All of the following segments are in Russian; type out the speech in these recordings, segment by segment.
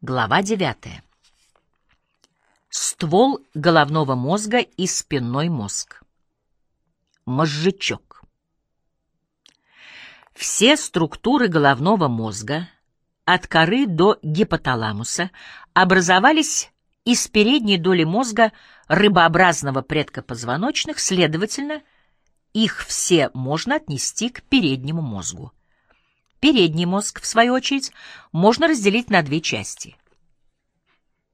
Глава 9. Ствол головного мозга и спинной мозг. Мозжечок. Все структуры головного мозга, от коры до гипоталамуса, образовались из передней доли мозга рыбообразного предка позвоночных, следовательно, их все можно отнести к переднему мозгу. Передний мозг, в свою очередь, можно разделить на две части.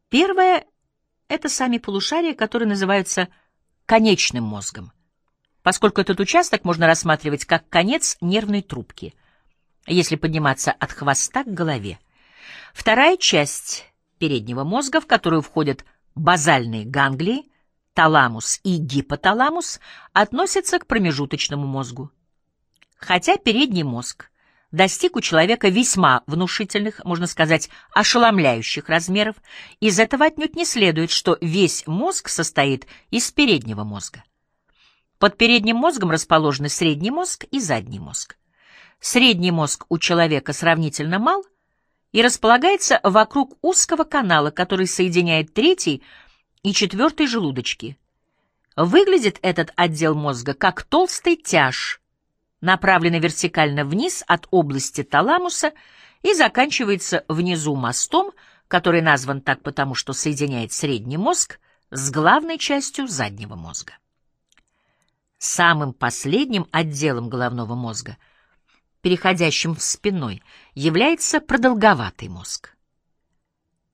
Первое — это сами полушария, которые называются конечным мозгом, поскольку этот участок можно рассматривать как конец нервной трубки, если подниматься от хвоста к голове. Вторая часть переднего мозга, в которую входят базальные ганглии, таламус и гипоталамус, относится к промежуточному мозгу. Хотя передний мозг — достиг у человека весьма внушительных, можно сказать, ошеломляющих размеров, из этого отнюдь не следует, что весь мозг состоит из переднего мозга. Под передним мозгом расположены средний мозг и задний мозг. Средний мозг у человека сравнительно мал и располагается вокруг узкого канала, который соединяет третий и четвертый желудочки. Выглядит этот отдел мозга как толстый тяж – направленный вертикально вниз от области таламуса и заканчивается внизу мостом, который назван так потому, что соединяет средний мозг с главной частью заднего мозга. Самым последним отделом головного мозга, переходящим в спинной, является продолговатый мозг.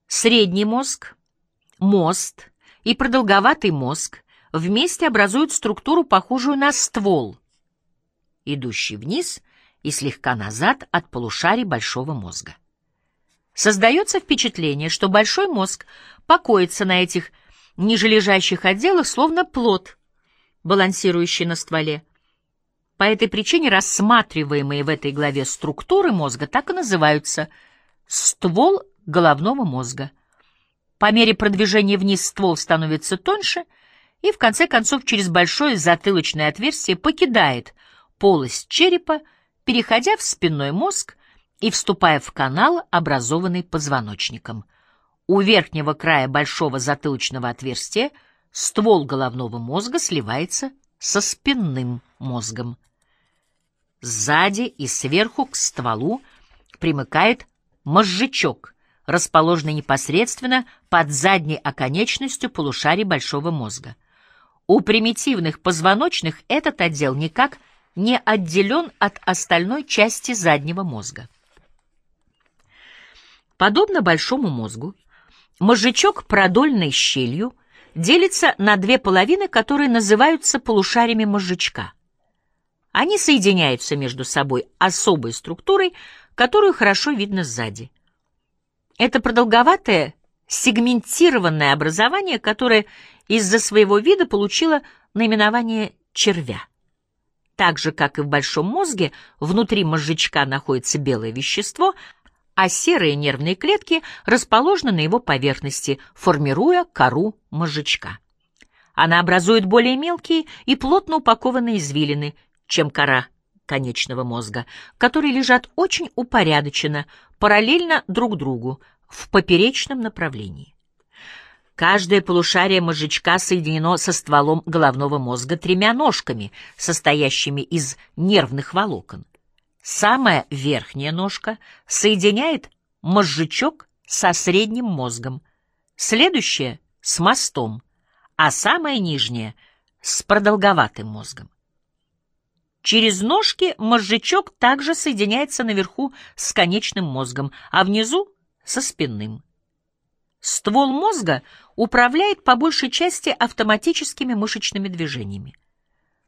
Средний мозг, мост и продолговатый мозг вместе образуют структуру, похожую на ствол, идущий вниз и слегка назад от полушарий большого мозга. Создается впечатление, что большой мозг покоится на этих нижележащих отделах, словно плод, балансирующий на стволе. По этой причине рассматриваемые в этой главе структуры мозга так и называются ствол головного мозга. По мере продвижения вниз ствол становится тоньше и, в конце концов, через большое затылочное отверстие покидает полость черепа, переходя в спинной мозг и вступая в канал, образованный позвоночником. У верхнего края большого затылочного отверстия ствол головного мозга сливается со спинным мозгом. Сзади и сверху к стволу примыкает мозжечок, расположенный непосредственно под задней оконечностью полушарий большого мозга. У примитивных позвоночных этот отдел никак не отделен от остальной части заднего мозга. Подобно большому мозгу, мозжечок продольной щелью делится на две половины, которые называются полушариями мозжечка. Они соединяются между собой особой структурой, которую хорошо видно сзади. Это продолговатое сегментированное образование, которое из-за своего вида получило наименование червя. Так же, как и в большом мозге, внутри мозжечка находится белое вещество, а серые нервные клетки расположены на его поверхности, формируя кору мозжечка. Она образует более мелкие и плотно упакованные извилины, чем кора конечного мозга, которые лежат очень упорядоченно, параллельно друг другу, в поперечном направлении. Каждое полушарие мозжечка соединено со стволом головного мозга тремя ножками, состоящими из нервных волокон. Самая верхняя ножка соединяет мозжечок со средним мозгом, следующая — с мостом, а самая нижняя — с продолговатым мозгом. Через ножки мозжечок также соединяется наверху с конечным мозгом, а внизу — со спинным. Ствол мозга управляет по большей части автоматическими мышечными движениями.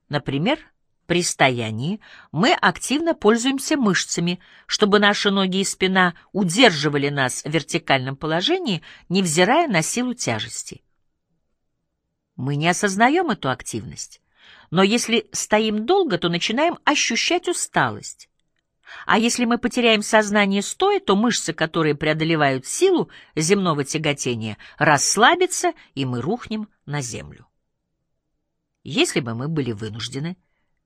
Например, при стоянии мы активно пользуемся мышцами, чтобы наши ноги и спина удерживали нас в вертикальном положении, невзирая на силу тяжести. Мы не осознаем эту активность, но если стоим долго, то начинаем ощущать усталость. А если мы потеряем сознание стоя, то мышцы, которые преодолевают силу земного тяготения, расслабятся, и мы рухнем на землю. Если бы мы были вынуждены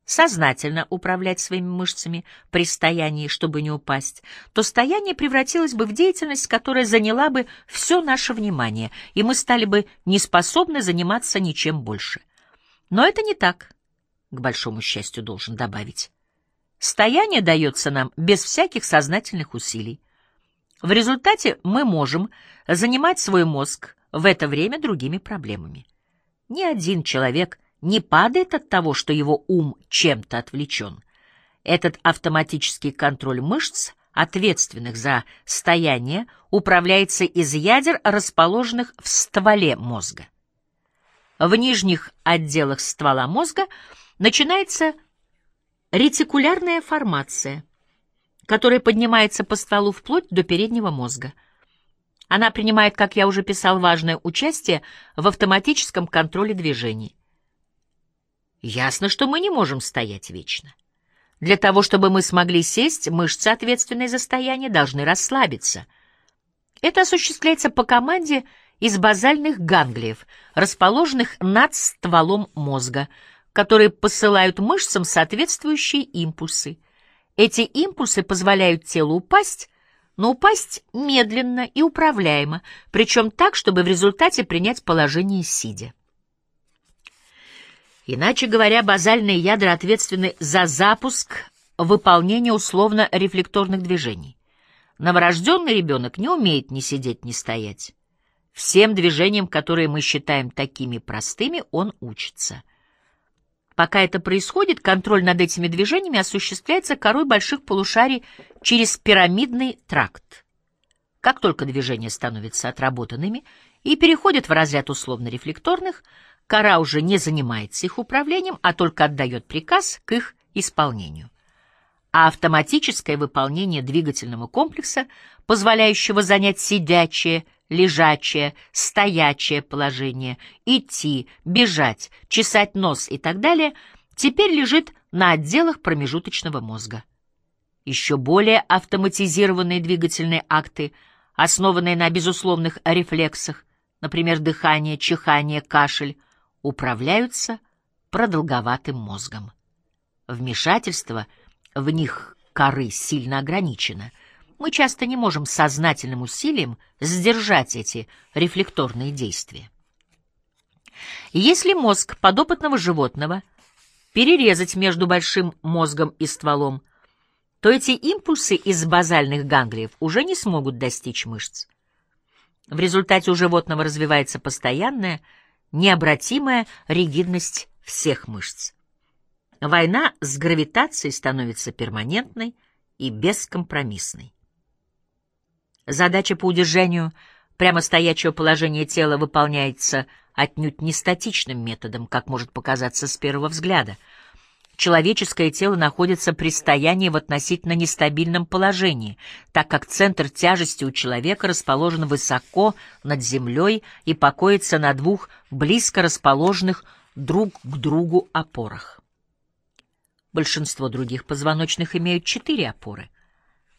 сознательно управлять своими мышцами при стоянии, чтобы не упасть, то стояние превратилось бы в деятельность, которая заняла бы все наше внимание, и мы стали бы неспособны заниматься ничем больше. Но это не так, к большому счастью, должен добавить. Стояние дается нам без всяких сознательных усилий. В результате мы можем занимать свой мозг в это время другими проблемами. Ни один человек не падает от того, что его ум чем-то отвлечен. Этот автоматический контроль мышц, ответственных за стояние, управляется из ядер, расположенных в стволе мозга. В нижних отделах ствола мозга начинается ретикулярная формация, которая поднимается по стволу вплоть до переднего мозга. Она принимает, как я уже писал, важное участие в автоматическом контроле движений. Ясно, что мы не можем стоять вечно. Для того, чтобы мы смогли сесть, мышцы, ответственные за стояние, должны расслабиться. Это осуществляется по команде из базальных ганглиев, расположенных над стволом мозга, которые посылают мышцам соответствующие импульсы. Эти импульсы позволяют телу упасть, но упасть медленно и управляемо, причем так, чтобы в результате принять положение сидя. Иначе говоря, базальные ядра ответственны за запуск выполнения условно-рефлекторных движений. Новорожденный ребенок не умеет ни сидеть, ни стоять. Всем движениям, которые мы считаем такими простыми, он учится. Пока это происходит, контроль над этими движениями осуществляется корой больших полушарий через пирамидный тракт. Как только движения становятся отработанными и переходят в разряд условно-рефлекторных, кора уже не занимается их управлением, а только отдает приказ к их исполнению. А автоматическое выполнение двигательного комплекса, позволяющего занять сидячее, лежачее, стоячее положение, идти, бежать, чесать нос и так далее, теперь лежит на отделах промежуточного мозга. Еще более автоматизированные двигательные акты, основанные на безусловных рефлексах, например, дыхание, чихание, кашель, управляются продолговатым мозгом. Вмешательство в них коры сильно ограничено — мы часто не можем сознательным усилием сдержать эти рефлекторные действия. Если мозг подопытного животного перерезать между большим мозгом и стволом, то эти импульсы из базальных ганглиев уже не смогут достичь мышц. В результате у животного развивается постоянная, необратимая ригидность всех мышц. Война с гравитацией становится перманентной и бескомпромиссной. Задача по удержанию прямо стоячего положения тела выполняется отнюдь не статичным методом, как может показаться с первого взгляда. Человеческое тело находится при стоянии в относительно нестабильном положении, так как центр тяжести у человека расположен высоко над землей и покоится на двух близко расположенных друг к другу опорах. Большинство других позвоночных имеют четыре опоры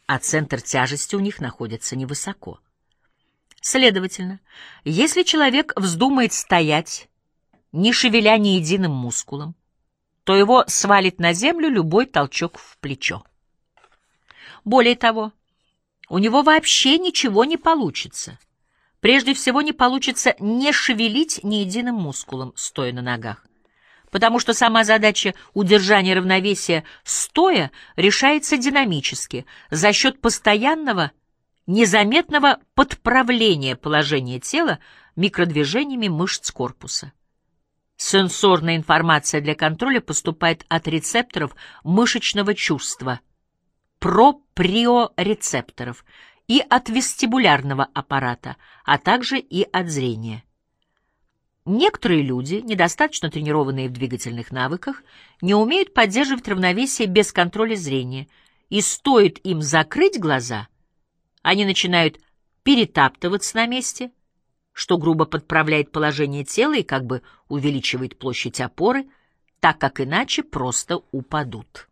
а центр тяжести у них находится невысоко. Следовательно, если человек вздумает стоять, не шевеля ни единым мускулом, то его свалит на землю любой толчок в плечо. Более того, у него вообще ничего не получится. Прежде всего не получится не шевелить ни единым мускулом, стоя на ногах потому что сама задача удержания равновесия стоя решается динамически за счет постоянного, незаметного подправления положения тела микродвижениями мышц корпуса. Сенсорная информация для контроля поступает от рецепторов мышечного чувства, проприорецепторов, и от вестибулярного аппарата, а также и от зрения. Некоторые люди, недостаточно тренированные в двигательных навыках, не умеют поддерживать равновесие без контроля зрения, и стоит им закрыть глаза, они начинают перетаптываться на месте, что грубо подправляет положение тела и как бы увеличивает площадь опоры, так как иначе просто упадут.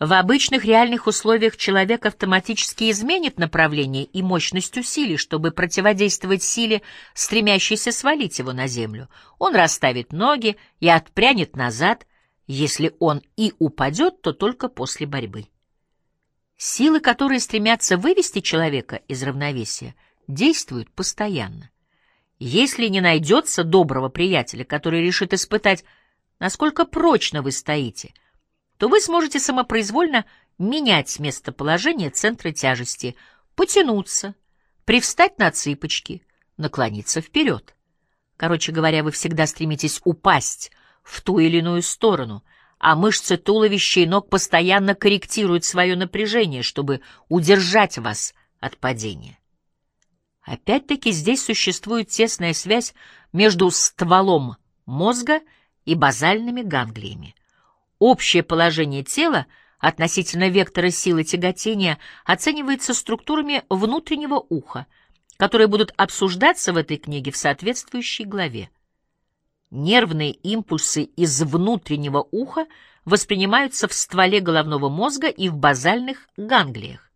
В обычных реальных условиях человек автоматически изменит направление и мощность усилий, чтобы противодействовать силе, стремящейся свалить его на землю. Он расставит ноги и отпрянет назад, Если он и упадет, то только после борьбы. Силы, которые стремятся вывести человека из равновесия, действуют постоянно. Если не найдется доброго приятеля, который решит испытать, насколько прочно вы стоите, то вы сможете самопроизвольно менять местоположение центра тяжести, потянуться, привстать на цыпочки, наклониться вперед. Короче говоря, вы всегда стремитесь упасть в ту или иную сторону, а мышцы туловища и ног постоянно корректируют свое напряжение, чтобы удержать вас от падения. Опять-таки здесь существует тесная связь между стволом мозга и базальными ганглиями. Общее положение тела относительно вектора силы тяготения оценивается структурами внутреннего уха, которые будут обсуждаться в этой книге в соответствующей главе. Нервные импульсы из внутреннего уха воспринимаются в стволе головного мозга и в базальных ганглиях.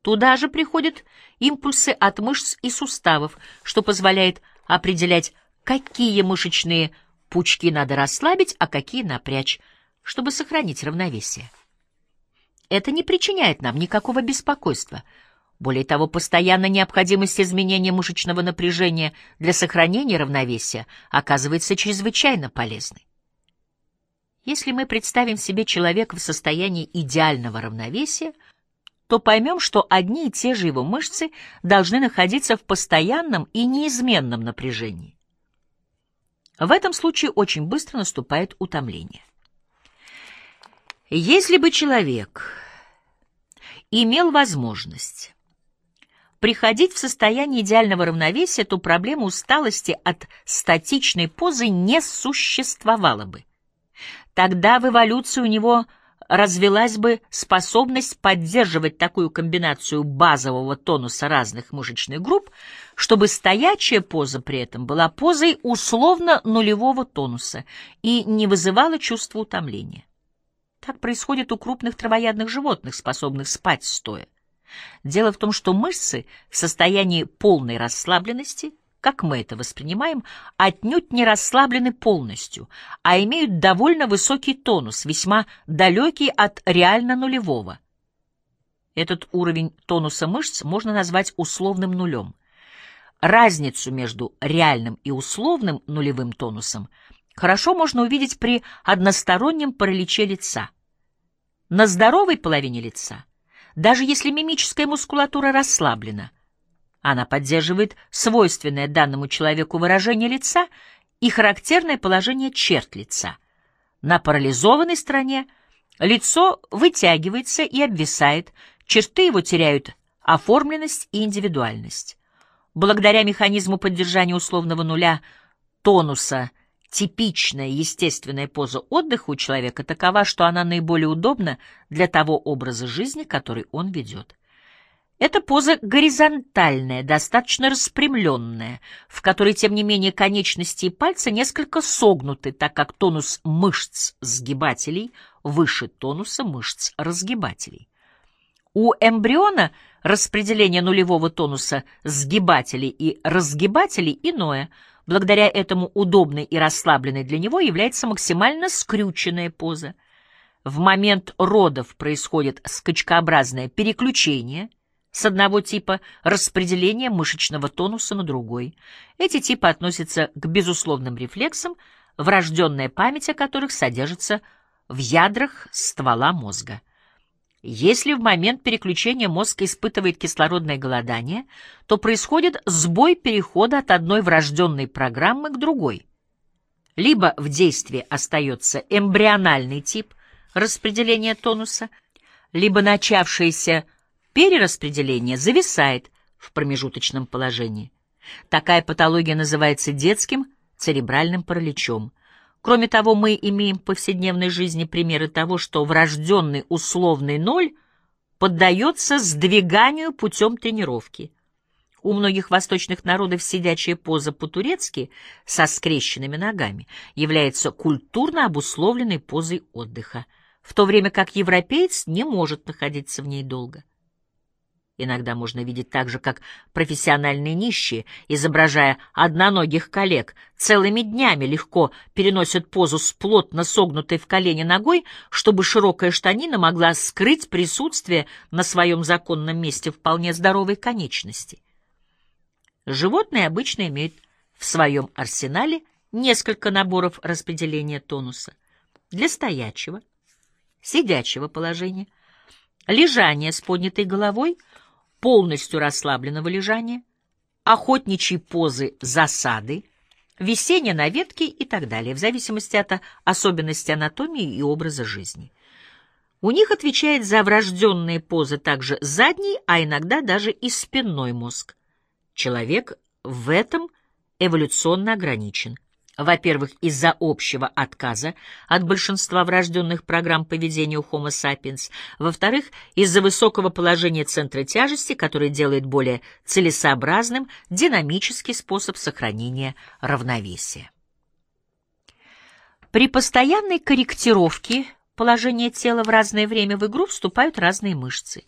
Туда же приходят импульсы от мышц и суставов, что позволяет определять, какие мышечные пучки надо расслабить, а какие напрячь, чтобы сохранить равновесие. Это не причиняет нам никакого беспокойства. Более того, постоянная необходимость изменения мышечного напряжения для сохранения равновесия оказывается чрезвычайно полезной. Если мы представим себе человека в состоянии идеального равновесия — то поймем, что одни и те же его мышцы должны находиться в постоянном и неизменном напряжении. В этом случае очень быстро наступает утомление. Если бы человек имел возможность приходить в состояние идеального равновесия, то проблема усталости от статичной позы не существовала бы. Тогда в эволюции у него – развелась бы способность поддерживать такую комбинацию базового тонуса разных мышечных групп, чтобы стоячая поза при этом была позой условно нулевого тонуса и не вызывала чувства утомления. Так происходит у крупных травоядных животных, способных спать стоя. Дело в том, что мышцы в состоянии полной расслабленности – как мы это воспринимаем, отнюдь не расслаблены полностью, а имеют довольно высокий тонус, весьма далекий от реально нулевого. Этот уровень тонуса мышц можно назвать условным нулем. Разницу между реальным и условным нулевым тонусом хорошо можно увидеть при одностороннем параличе лица. На здоровой половине лица, даже если мимическая мускулатура расслаблена, она поддерживает свойственное данному человеку выражение лица и характерное положение черт лица. На парализованной стороне лицо вытягивается и обвисает, черты его теряют оформленность и индивидуальность. Благодаря механизму поддержания условного нуля тонуса типичная естественная поза отдыха у человека такова, что она наиболее удобна для того образа жизни, который он ведет. Эта поза горизонтальная, достаточно распрямленная, в которой, тем не менее, конечности и пальцы несколько согнуты, так как тонус мышц сгибателей выше тонуса мышц разгибателей. У эмбриона распределение нулевого тонуса сгибателей и разгибателей иное. Благодаря этому удобной и расслабленной для него является максимально скрюченная поза. В момент родов происходит скачкообразное переключение – с одного типа распределения мышечного тонуса на другой. Эти типы относятся к безусловным рефлексам, врожденная память о которых содержится в ядрах ствола мозга. Если в момент переключения мозг испытывает кислородное голодание, то происходит сбой перехода от одной врожденной программы к другой. Либо в действии остается эмбриональный тип распределения тонуса, либо начавшийся перераспределение зависает в промежуточном положении. Такая патология называется детским церебральным параличом. Кроме того, мы имеем в повседневной жизни примеры того, что врожденный условный ноль поддается сдвиганию путем тренировки. У многих восточных народов сидячая поза по-турецки со скрещенными ногами является культурно обусловленной позой отдыха, в то время как европеец не может находиться в ней долго. Иногда можно видеть так же, как профессиональные нищие, изображая одноногих коллег, целыми днями легко переносят позу с плотно согнутой в колени ногой, чтобы широкая штанина могла скрыть присутствие на своем законном месте вполне здоровой конечности. Животные обычно имеют в своем арсенале несколько наборов распределения тонуса для стоячего, сидячего положения, лежания с поднятой головой — полностью расслабленного лежания, охотничьей позы засады, висения на ветке и так далее, в зависимости от особенностей анатомии и образа жизни. У них отвечает за врожденные позы также задний, а иногда даже и спинной мозг. Человек в этом эволюционно ограничен. Во-первых, из-за общего отказа от большинства врожденных программ поведения у Homo sapiens. Во-вторых, из-за высокого положения центра тяжести, который делает более целесообразным динамический способ сохранения равновесия. При постоянной корректировке положения тела в разное время в игру вступают разные мышцы.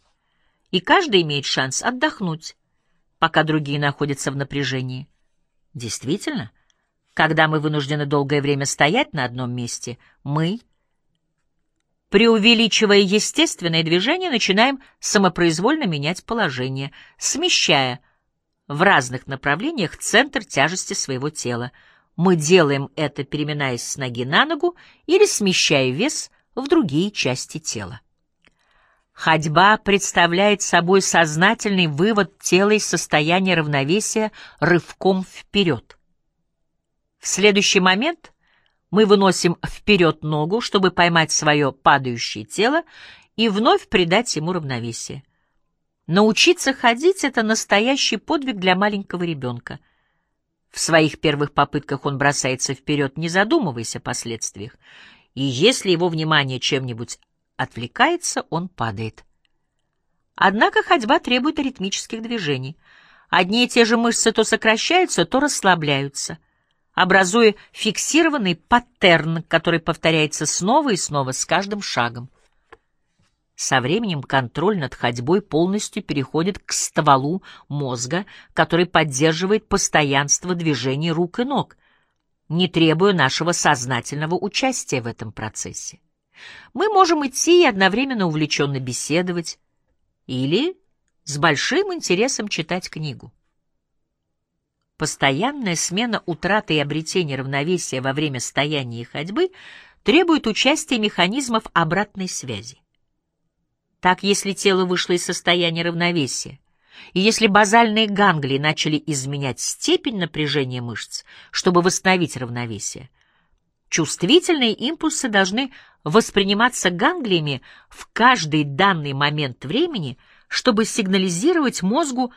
И каждый имеет шанс отдохнуть, пока другие находятся в напряжении. Действительно, когда мы вынуждены долгое время стоять на одном месте, мы, преувеличивая естественное движение, начинаем самопроизвольно менять положение, смещая в разных направлениях центр тяжести своего тела. Мы делаем это, переминаясь с ноги на ногу или смещая вес в другие части тела. Ходьба представляет собой сознательный вывод тела из состояния равновесия рывком вперед. В следующий момент мы выносим вперед ногу, чтобы поймать свое падающее тело и вновь придать ему равновесие. Научиться ходить — это настоящий подвиг для маленького ребенка. В своих первых попытках он бросается вперед, не задумываясь о последствиях, и если его внимание чем-нибудь отвлекается, он падает. Однако ходьба требует ритмических движений. Одни и те же мышцы то сокращаются, то расслабляются образуя фиксированный паттерн, который повторяется снова и снова с каждым шагом. Со временем контроль над ходьбой полностью переходит к стволу мозга, который поддерживает постоянство движений рук и ног, не требуя нашего сознательного участия в этом процессе. Мы можем идти и одновременно увлеченно беседовать или с большим интересом читать книгу. Постоянная смена утраты и обретения равновесия во время стояния и ходьбы требует участия механизмов обратной связи. Так, если тело вышло из состояния равновесия, и если базальные ганглии начали изменять степень напряжения мышц, чтобы восстановить равновесие, чувствительные импульсы должны восприниматься ганглиями в каждый данный момент времени, чтобы сигнализировать мозгу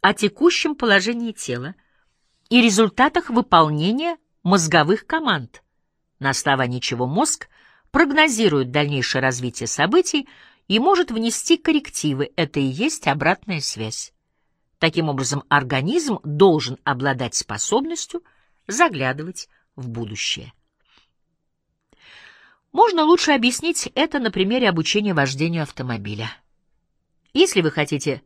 о текущем положении тела, и результатах выполнения мозговых команд, на основании чего мозг прогнозирует дальнейшее развитие событий и может внести коррективы. Это и есть обратная связь. Таким образом, организм должен обладать способностью заглядывать в будущее. Можно лучше объяснить это на примере обучения вождению автомобиля. Если вы хотите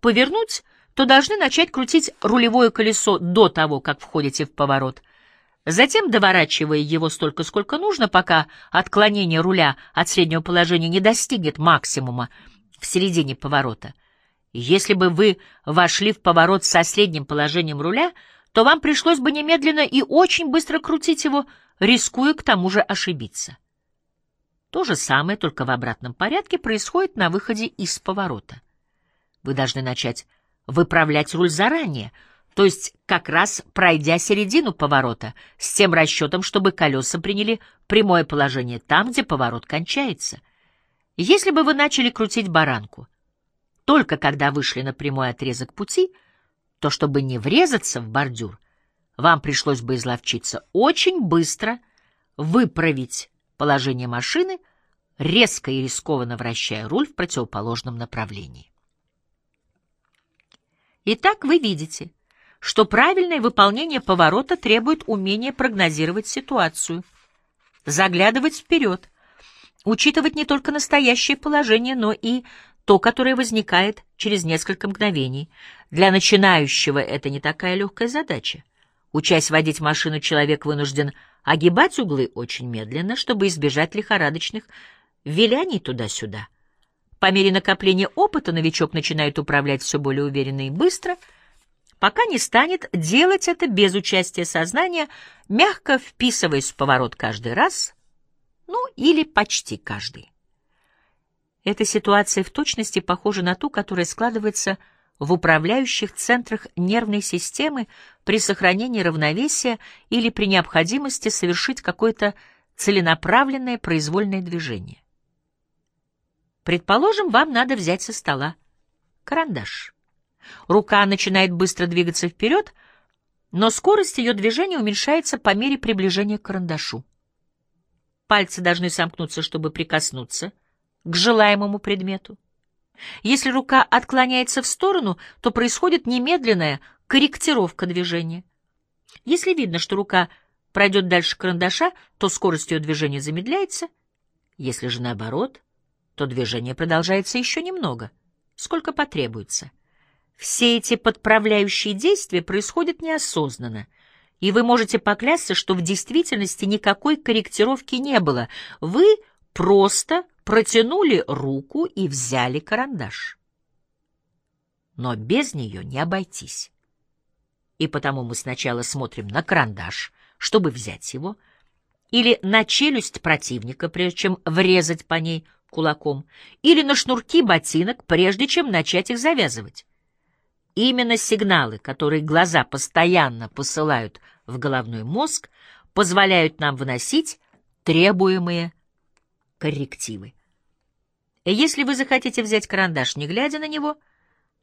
повернуть, то должны начать крутить рулевое колесо до того, как входите в поворот. Затем, доворачивая его столько, сколько нужно, пока отклонение руля от среднего положения не достигнет максимума в середине поворота. Если бы вы вошли в поворот со средним положением руля, то вам пришлось бы немедленно и очень быстро крутить его, рискуя к тому же ошибиться. То же самое, только в обратном порядке, происходит на выходе из поворота. Вы должны начать выправлять руль заранее, то есть как раз пройдя середину поворота, с тем расчетом, чтобы колеса приняли прямое положение там, где поворот кончается. Если бы вы начали крутить баранку, только когда вышли на прямой отрезок пути, то чтобы не врезаться в бордюр, вам пришлось бы изловчиться очень быстро выправить положение машины, резко и рискованно вращая руль в противоположном направлении. Итак, вы видите, что правильное выполнение поворота требует умения прогнозировать ситуацию, заглядывать вперед, учитывать не только настоящее положение, но и то, которое возникает через несколько мгновений. Для начинающего это не такая легкая задача. Учась водить машину, человек вынужден огибать углы очень медленно, чтобы избежать лихорадочных виляний туда-сюда. По мере накопления опыта новичок начинает управлять все более уверенно и быстро, пока не станет делать это без участия сознания, мягко вписываясь в поворот каждый раз, ну или почти каждый. Эта ситуация в точности похожа на ту, которая складывается в управляющих центрах нервной системы при сохранении равновесия или при необходимости совершить какое-то целенаправленное произвольное движение. Предположим, вам надо взять со стола карандаш. Рука начинает быстро двигаться вперед, но скорость ее движения уменьшается по мере приближения к карандашу. Пальцы должны сомкнуться, чтобы прикоснуться — к желаемому предмету. Если рука отклоняется в сторону, то происходит немедленная корректировка движения. Если видно, что рука пройдет дальше карандаша, то скорость ее движения замедляется. Если же наоборот, то движение продолжается еще немного, сколько потребуется. Все эти подправляющие действия происходят неосознанно, и вы можете поклясться, что в действительности никакой корректировки не было. Вы просто протянули руку и взяли карандаш. Но без нее не обойтись. И потому мы сначала смотрим на карандаш, чтобы взять его, или на челюсть противника, прежде чем врезать по ней кулаком, или на шнурки ботинок, прежде чем начать их завязывать. Именно сигналы, которые глаза постоянно посылают в головной мозг, позволяют нам выносить требуемые коррективы. Если вы захотите взять карандаш, не глядя на него,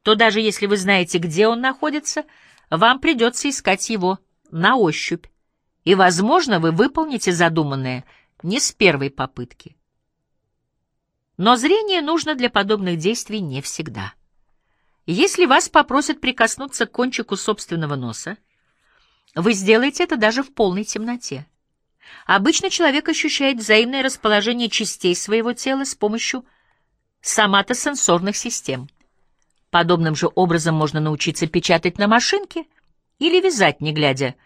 то даже если вы знаете, где он находится, вам придется искать его на ощупь, и, возможно, вы выполните задуманное не с первой попытки. Но зрение нужно для подобных действий не всегда. Если вас попросят прикоснуться к кончику собственного носа, вы сделаете это даже в полной темноте. Обычно человек ощущает взаимное расположение частей своего тела с помощью соматосенсорных систем. Подобным же образом можно научиться печатать на машинке или вязать, не глядя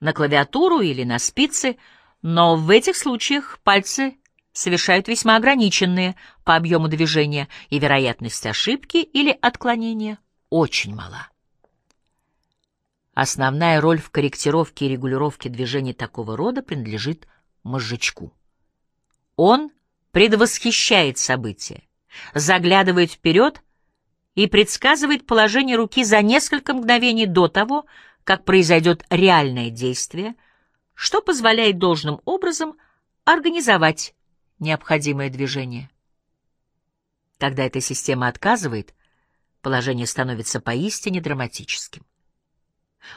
на клавиатуру или на спицы, но в этих случаях пальцы совершают весьма ограниченные по объему движения, и вероятность ошибки или отклонения очень мала. Основная роль в корректировке и регулировке движений такого рода принадлежит мозжечку. Он предвосхищает события, заглядывает вперед и предсказывает положение руки за несколько мгновений до того, как произойдет реальное действие, что позволяет должным образом организовать необходимое движение. Когда эта система отказывает, положение становится поистине драматическим.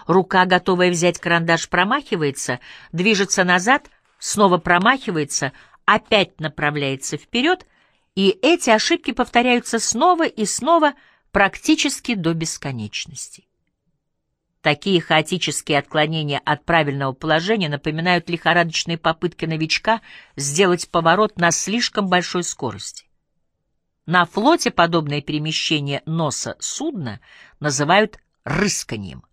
Рука, готовая взять карандаш, промахивается, движется назад, снова промахивается, опять направляется вперед — и эти ошибки повторяются снова и снова практически до бесконечности. Такие хаотические отклонения от правильного положения напоминают лихорадочные попытки новичка сделать поворот на слишком большой скорости. На флоте подобное перемещение носа судна называют рысканием,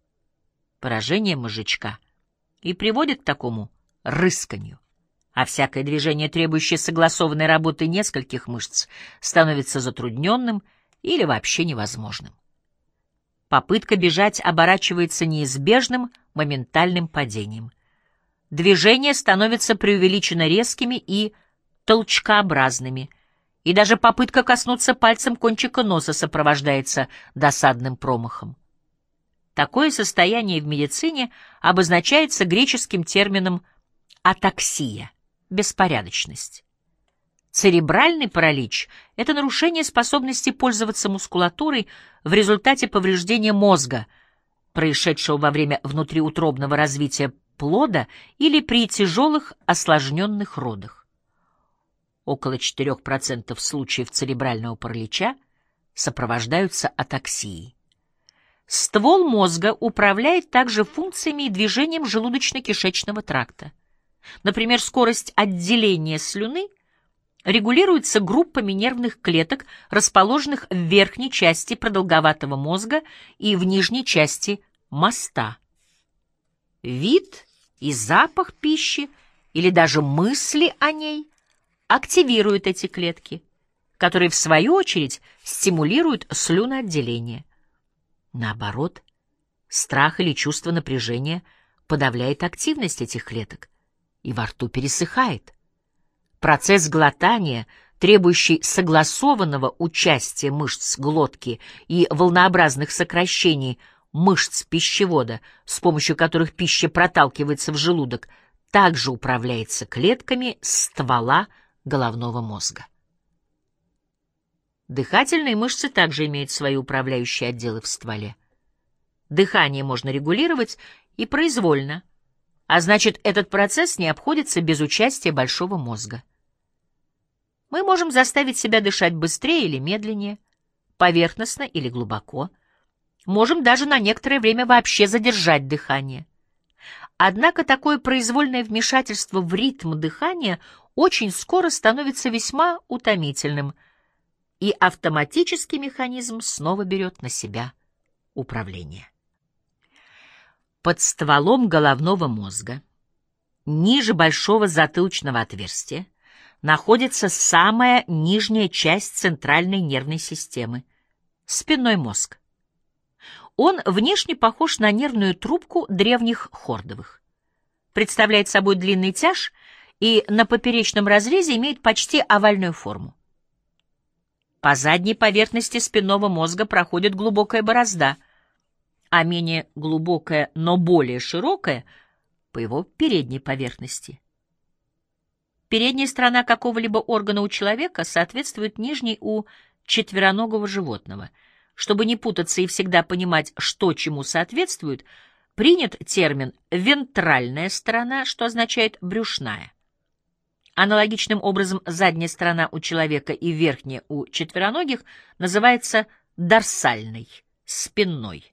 поражение мозжечка, и приводит к такому рысканию а всякое движение, требующее согласованной работы нескольких мышц, становится затрудненным или вообще невозможным. Попытка бежать оборачивается неизбежным моментальным падением. Движения становятся преувеличенно резкими и толчкообразными, и даже попытка коснуться пальцем кончика носа сопровождается досадным промахом. Такое состояние в медицине обозначается греческим термином атаксия беспорядочность. Церебральный паралич — это нарушение способности пользоваться мускулатурой в результате повреждения мозга, происшедшего во время внутриутробного развития плода или при тяжелых осложненных родах. Около 4% случаев церебрального паралича сопровождаются атаксией. Ствол мозга управляет также функциями и движением желудочно-кишечного тракта. Например, скорость отделения слюны регулируется группами нервных клеток, расположенных в верхней части продолговатого мозга и в нижней части моста. Вид и запах пищи или даже мысли о ней активируют эти клетки, которые, в свою очередь, стимулируют слюноотделение. Наоборот, страх или чувство напряжения подавляет активность этих клеток, и во рту пересыхает. Процесс глотания, требующий согласованного участия мышц глотки и волнообразных сокращений мышц пищевода, с помощью которых пища проталкивается в желудок, также управляется клетками ствола головного мозга. Дыхательные мышцы также имеют свои управляющие отделы в стволе. Дыхание можно регулировать и произвольно, а значит, этот процесс не обходится без участия большого мозга. Мы можем заставить себя дышать быстрее или медленнее, поверхностно или глубоко. Можем даже на некоторое время вообще задержать дыхание. Однако такое произвольное вмешательство в ритм дыхания очень скоро становится весьма утомительным, и автоматический механизм снова берет на себя управление. Под стволом головного мозга, ниже большого затылочного отверстия, находится самая нижняя часть центральной нервной системы — спинной мозг. Он внешне похож на нервную трубку древних хордовых. Представляет собой длинный тяж и на поперечном разрезе имеет почти овальную форму. По задней поверхности спинного мозга проходит глубокая борозда, а менее глубокая, но более широкая — по его передней поверхности. Передняя сторона какого-либо органа у человека соответствует нижней у четвероногого животного. Чтобы не путаться и всегда понимать, что чему соответствует, принят термин «вентральная сторона», что означает «брюшная». Аналогичным образом задняя сторона у человека и верхняя у четвероногих называется дорсальной, спинной.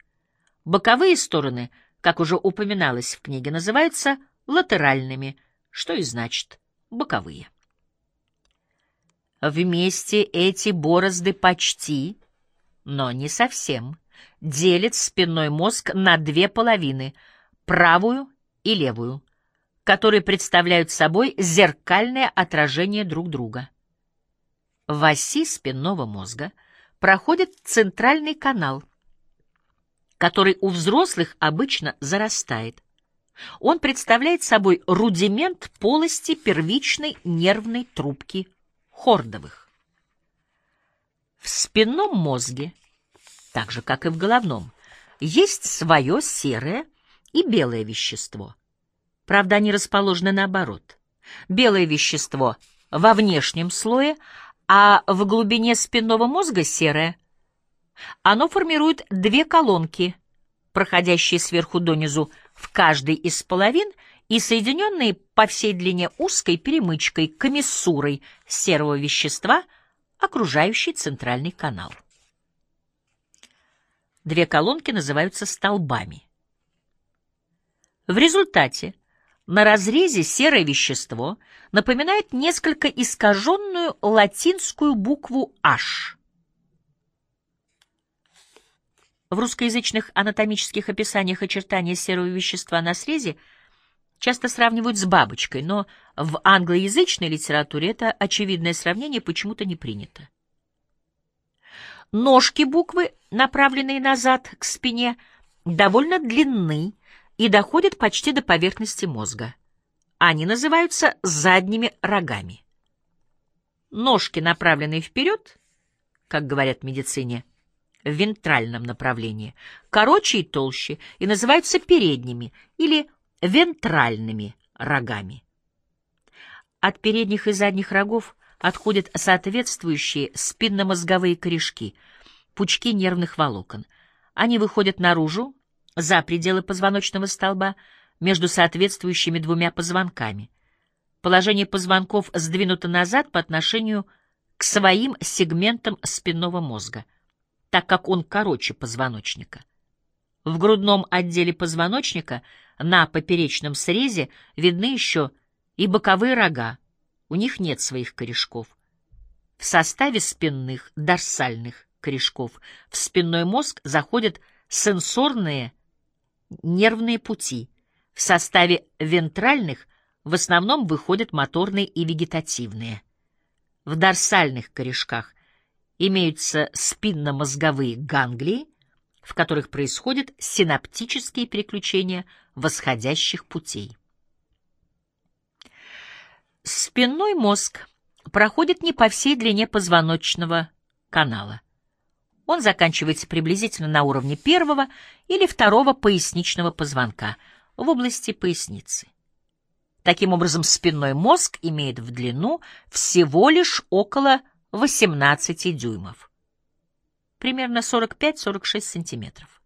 Боковые стороны, как уже упоминалось в книге, называются латеральными, что и значит боковые. Вместе эти борозды почти, но не совсем, делят спинной мозг на две половины, правую и левую, которые представляют собой зеркальное отражение друг друга. В оси спинного мозга проходит центральный канал, который у взрослых обычно зарастает. Он представляет собой рудимент полости первичной нервной трубки хордовых. В спинном мозге, так же как и в головном, есть свое серое и белое вещество. Правда, они расположены наоборот. Белое вещество во внешнем слое, а в глубине спинного мозга серое. Оно формирует две колонки, проходящие сверху донизу в каждой из половин и соединенные по всей длине узкой перемычкой комиссурой серого вещества, окружающей центральный канал. Две колонки называются столбами. В результате на разрезе серое вещество напоминает несколько искаженную латинскую букву H. В русскоязычных анатомических описаниях очертания серого вещества на срезе часто сравнивают с бабочкой, но в англоязычной литературе это очевидное сравнение почему-то не принято. Ножки буквы, направленные назад к спине, довольно длинны и доходят почти до поверхности мозга. Они называются задними рогами. Ножки, направленные вперед, как говорят в медицине, в вентральном направлении, короче и толще, и называются передними или вентральными рогами. От передних и задних рогов отходят соответствующие спинномозговые корешки, пучки нервных волокон. Они выходят наружу, за пределы позвоночного столба, между соответствующими двумя позвонками. Положение позвонков сдвинуто назад по отношению к своим сегментам спинного мозга — так как он короче позвоночника. В грудном отделе позвоночника на поперечном срезе видны еще и боковые рога, у них нет своих корешков. в составе спинных, дорсальных корешков. В спинной мозг заходят сенсорные нервные пути. В составе вентральных в основном выходят моторные и вегетативные. В дорсальных корешках имеются спинномозговые ганглии, в которых происходят синаптические переключения восходящих путей. Спинной мозг проходит не по всей длине позвоночного канала. Он заканчивается приблизительно на уровне первого или второго поясничного позвонка в области поясницы. Таким образом, спинной мозг имеет в длину всего лишь около 18 дюймов, примерно 45-46 сантиметров.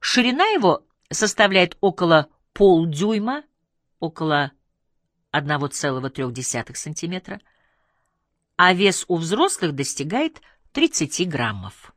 Ширина его составляет около полдюйма, около 1,3 сантиметра, а вес у взрослых достигает 30 граммов.